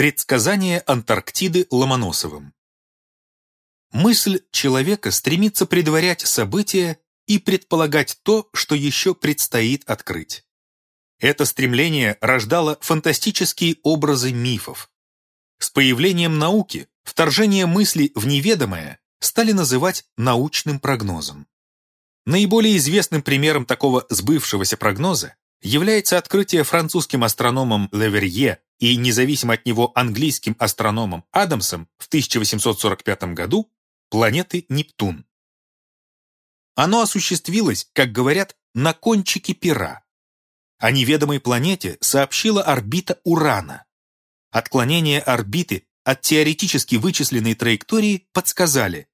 Предсказание Антарктиды Ломоносовым Мысль человека стремится предварять события и предполагать то, что еще предстоит открыть. Это стремление рождало фантастические образы мифов. С появлением науки вторжение мысли в неведомое стали называть научным прогнозом. Наиболее известным примером такого сбывшегося прогноза является открытие французским астрономом Леверье и независимо от него английским астрономом Адамсом в 1845 году планеты Нептун. Оно осуществилось, как говорят, на кончике пера. О неведомой планете сообщила орбита Урана. Отклонение орбиты от теоретически вычисленной траектории подсказали.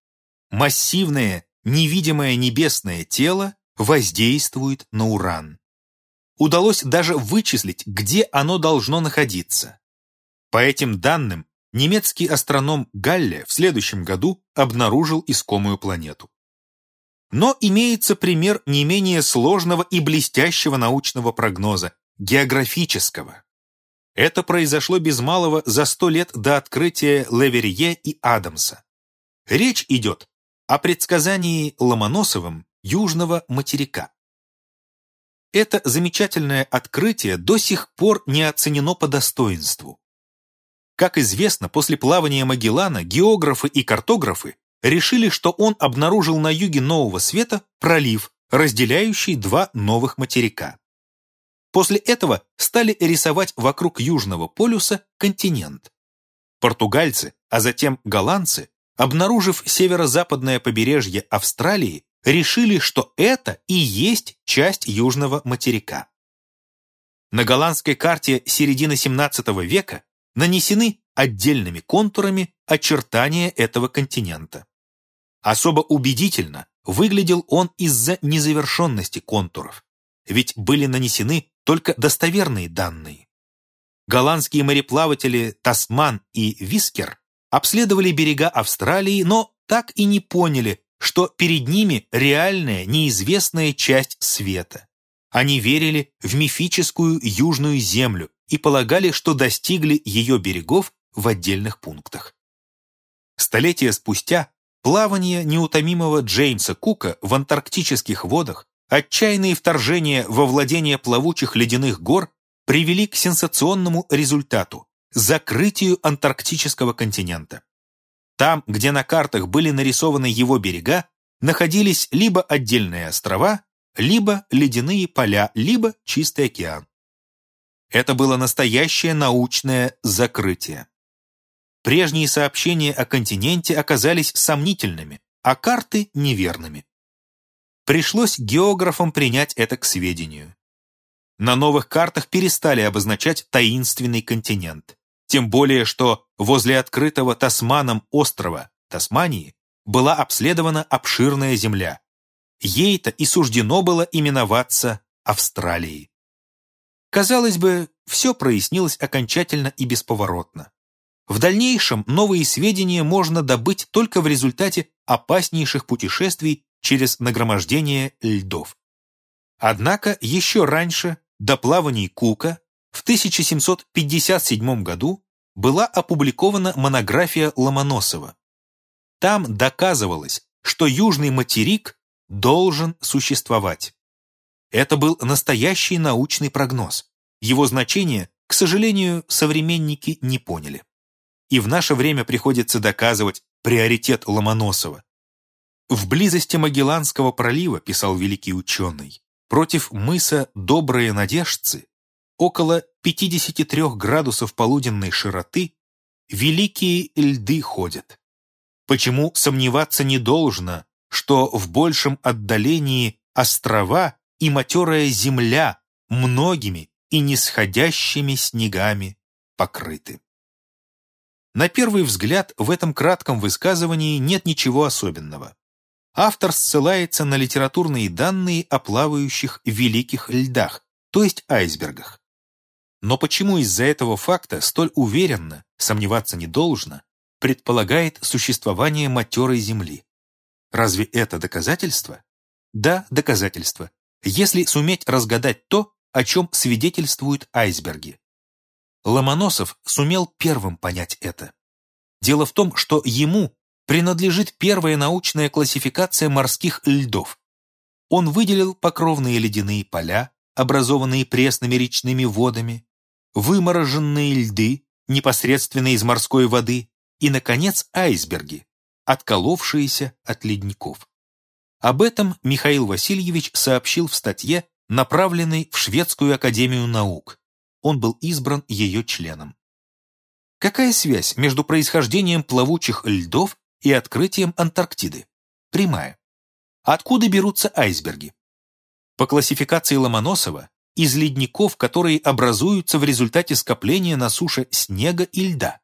Массивное, невидимое небесное тело воздействует на Уран удалось даже вычислить, где оно должно находиться. По этим данным, немецкий астроном Галле в следующем году обнаружил искомую планету. Но имеется пример не менее сложного и блестящего научного прогноза, географического. Это произошло без малого за сто лет до открытия Леверье и Адамса. Речь идет о предсказании Ломоносовым южного материка. Это замечательное открытие до сих пор не оценено по достоинству. Как известно, после плавания Магеллана географы и картографы решили, что он обнаружил на юге Нового Света пролив, разделяющий два новых материка. После этого стали рисовать вокруг Южного полюса континент. Португальцы, а затем голландцы, обнаружив северо-западное побережье Австралии, решили, что это и есть часть южного материка. На голландской карте середины 17 века нанесены отдельными контурами очертания этого континента. Особо убедительно выглядел он из-за незавершенности контуров, ведь были нанесены только достоверные данные. Голландские мореплаватели Тасман и Вискер обследовали берега Австралии, но так и не поняли, что перед ними реальная, неизвестная часть света. Они верили в мифическую Южную Землю и полагали, что достигли ее берегов в отдельных пунктах. Столетия спустя плавание неутомимого Джеймса Кука в антарктических водах, отчаянные вторжения во владение плавучих ледяных гор привели к сенсационному результату – закрытию антарктического континента. Там, где на картах были нарисованы его берега, находились либо отдельные острова, либо ледяные поля, либо чистый океан. Это было настоящее научное закрытие. Прежние сообщения о континенте оказались сомнительными, а карты неверными. Пришлось географам принять это к сведению. На новых картах перестали обозначать таинственный континент. Тем более, что возле открытого Тасманом острова Тасмании была обследована обширная земля. Ей-то и суждено было именоваться Австралией. Казалось бы, все прояснилось окончательно и бесповоротно. В дальнейшем новые сведения можно добыть только в результате опаснейших путешествий через нагромождение льдов. Однако еще раньше, до плаваний Кука, в 1757 году была опубликована монография Ломоносова. Там доказывалось, что Южный материк должен существовать. Это был настоящий научный прогноз. Его значение, к сожалению, современники не поняли. И в наше время приходится доказывать приоритет Ломоносова. В близости Магелланского пролива, писал великий ученый, против мыса Добрые Надежцы около 53 градусов полуденной широты великие льды ходят. Почему сомневаться не должно, что в большем отдалении острова и матерая земля многими и нисходящими снегами покрыты. На первый взгляд в этом кратком высказывании нет ничего особенного. Автор ссылается на литературные данные о плавающих великих льдах, то есть айсбергах. Но почему из-за этого факта столь уверенно, сомневаться не должно, предполагает существование матерой Земли? Разве это доказательство? Да, доказательство, если суметь разгадать то, о чем свидетельствуют айсберги. Ломоносов сумел первым понять это. Дело в том, что ему принадлежит первая научная классификация морских льдов. Он выделил покровные ледяные поля, образованные пресными речными водами, вымороженные льды, непосредственно из морской воды, и, наконец, айсберги, отколовшиеся от ледников. Об этом Михаил Васильевич сообщил в статье, направленной в Шведскую академию наук. Он был избран ее членом. Какая связь между происхождением плавучих льдов и открытием Антарктиды? Прямая. Откуда берутся айсберги? По классификации Ломоносова, из ледников, которые образуются в результате скопления на суше снега и льда.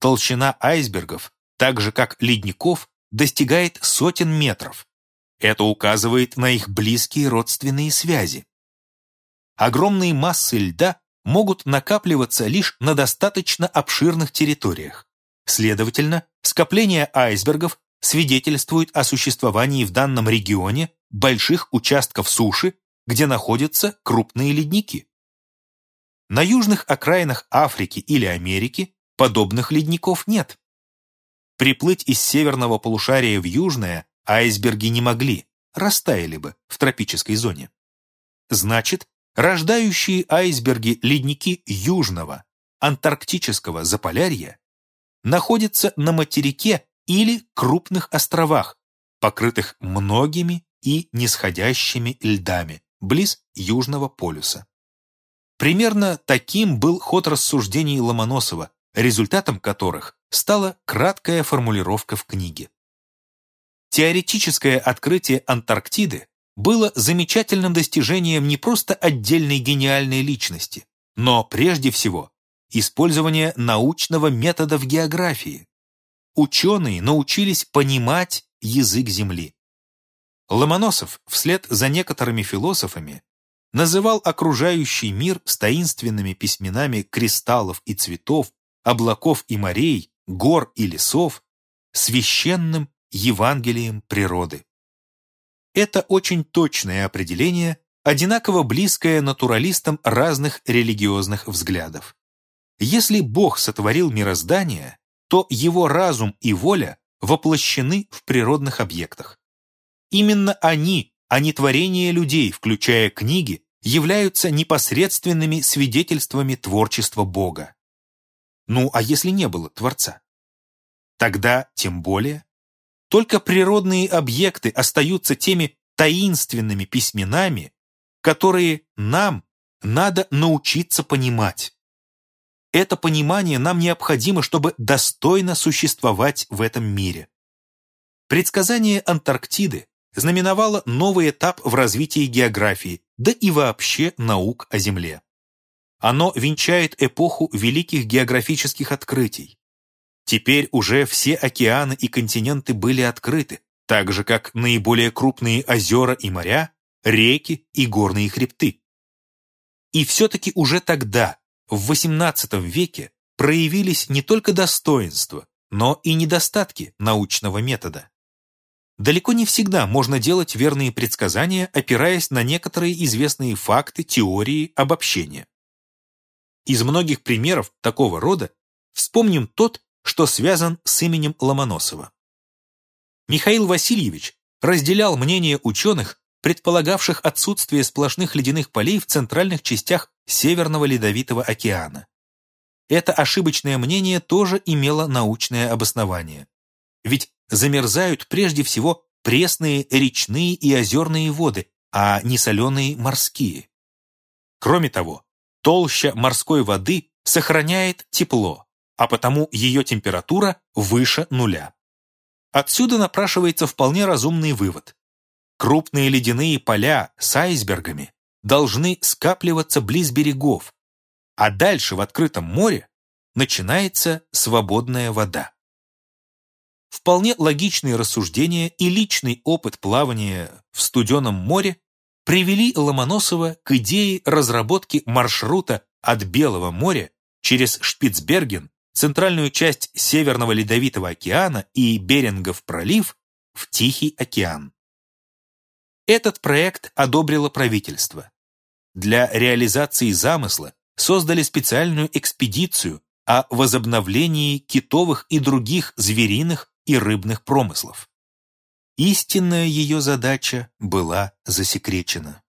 Толщина айсбергов, так же как ледников, достигает сотен метров. Это указывает на их близкие родственные связи. Огромные массы льда могут накапливаться лишь на достаточно обширных территориях. Следовательно, скопление айсбергов свидетельствует о существовании в данном регионе больших участков суши, где находятся крупные ледники. На южных окраинах Африки или Америки подобных ледников нет. Приплыть из северного полушария в южное айсберги не могли, растаяли бы в тропической зоне. Значит, рождающие айсберги ледники южного, антарктического заполярья находятся на материке или крупных островах, покрытых многими и нисходящими льдами, близ Южного полюса. Примерно таким был ход рассуждений Ломоносова, результатом которых стала краткая формулировка в книге. Теоретическое открытие Антарктиды было замечательным достижением не просто отдельной гениальной личности, но прежде всего использования научного метода в географии. Ученые научились понимать язык Земли. Ломоносов вслед за некоторыми философами называл окружающий мир с таинственными письменами кристаллов и цветов, облаков и морей, гор и лесов, священным Евангелием природы. Это очень точное определение, одинаково близкое натуралистам разных религиозных взглядов. Если Бог сотворил мироздание, то его разум и воля воплощены в природных объектах. Именно они, а не творение людей, включая книги, являются непосредственными свидетельствами творчества Бога. Ну, а если не было Творца? Тогда, тем более, только природные объекты остаются теми таинственными письменами, которые нам надо научиться понимать. Это понимание нам необходимо, чтобы достойно существовать в этом мире. Предсказание Антарктиды знаменовало новый этап в развитии географии, да и вообще наук о Земле. Оно венчает эпоху великих географических открытий. Теперь уже все океаны и континенты были открыты, так же как наиболее крупные озера и моря, реки и горные хребты. И все-таки уже тогда, в XVIII веке, проявились не только достоинства, но и недостатки научного метода. Далеко не всегда можно делать верные предсказания, опираясь на некоторые известные факты, теории, обобщения. Из многих примеров такого рода вспомним тот, что связан с именем Ломоносова. Михаил Васильевич разделял мнение ученых, предполагавших отсутствие сплошных ледяных полей в центральных частях Северного Ледовитого океана. Это ошибочное мнение тоже имело научное обоснование. Ведь замерзают прежде всего пресные речные и озерные воды, а не соленые морские. Кроме того, толща морской воды сохраняет тепло, а потому ее температура выше нуля. Отсюда напрашивается вполне разумный вывод. Крупные ледяные поля с айсбергами должны скапливаться близ берегов, а дальше в открытом море начинается свободная вода. Вполне логичные рассуждения и личный опыт плавания в студеном море привели Ломоносова к идее разработки маршрута от Белого моря через Шпицберген, центральную часть Северного Ледовитого океана и Берингов пролив в Тихий океан. Этот проект одобрило правительство. Для реализации замысла создали специальную экспедицию о возобновлении китовых и других звериных и рыбных промыслов. Истинная ее задача была засекречена.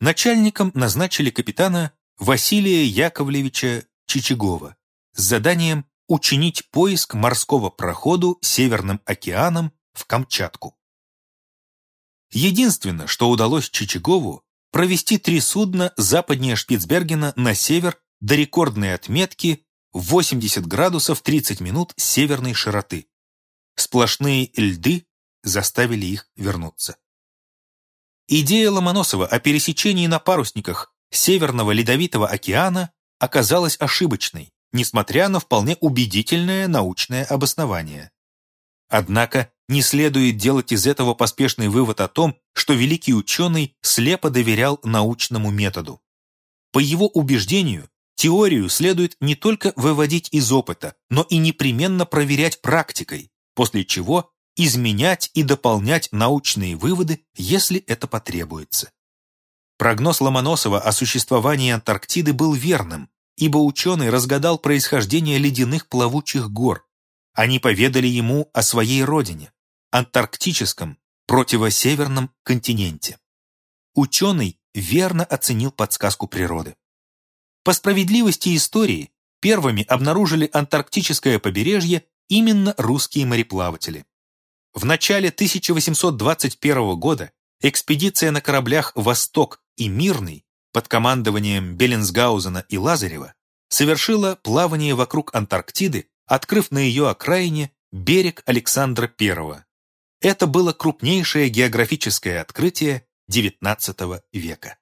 Начальником назначили капитана Василия Яковлевича Чичагова с заданием учинить поиск морского проходу Северным океаном в Камчатку. Единственное, что удалось Чичагову, провести три судна западнее Шпицбергена на север до рекордной отметки 80 градусов 30 минут северной широты. Сплошные льды заставили их вернуться. Идея Ломоносова о пересечении на парусниках Северного Ледовитого океана оказалась ошибочной, несмотря на вполне убедительное научное обоснование. Однако не следует делать из этого поспешный вывод о том, что великий ученый слепо доверял научному методу. По его убеждению, теорию следует не только выводить из опыта, но и непременно проверять практикой, после чего изменять и дополнять научные выводы, если это потребуется. Прогноз Ломоносова о существовании Антарктиды был верным, ибо ученый разгадал происхождение ледяных плавучих гор. Они поведали ему о своей родине, антарктическом, противосеверном континенте. Ученый верно оценил подсказку природы. По справедливости истории, первыми обнаружили антарктическое побережье именно русские мореплаватели. В начале 1821 года экспедиция на кораблях «Восток» и «Мирный» под командованием Беллинсгаузена и Лазарева совершила плавание вокруг Антарктиды, открыв на ее окраине берег Александра I. Это было крупнейшее географическое открытие XIX века.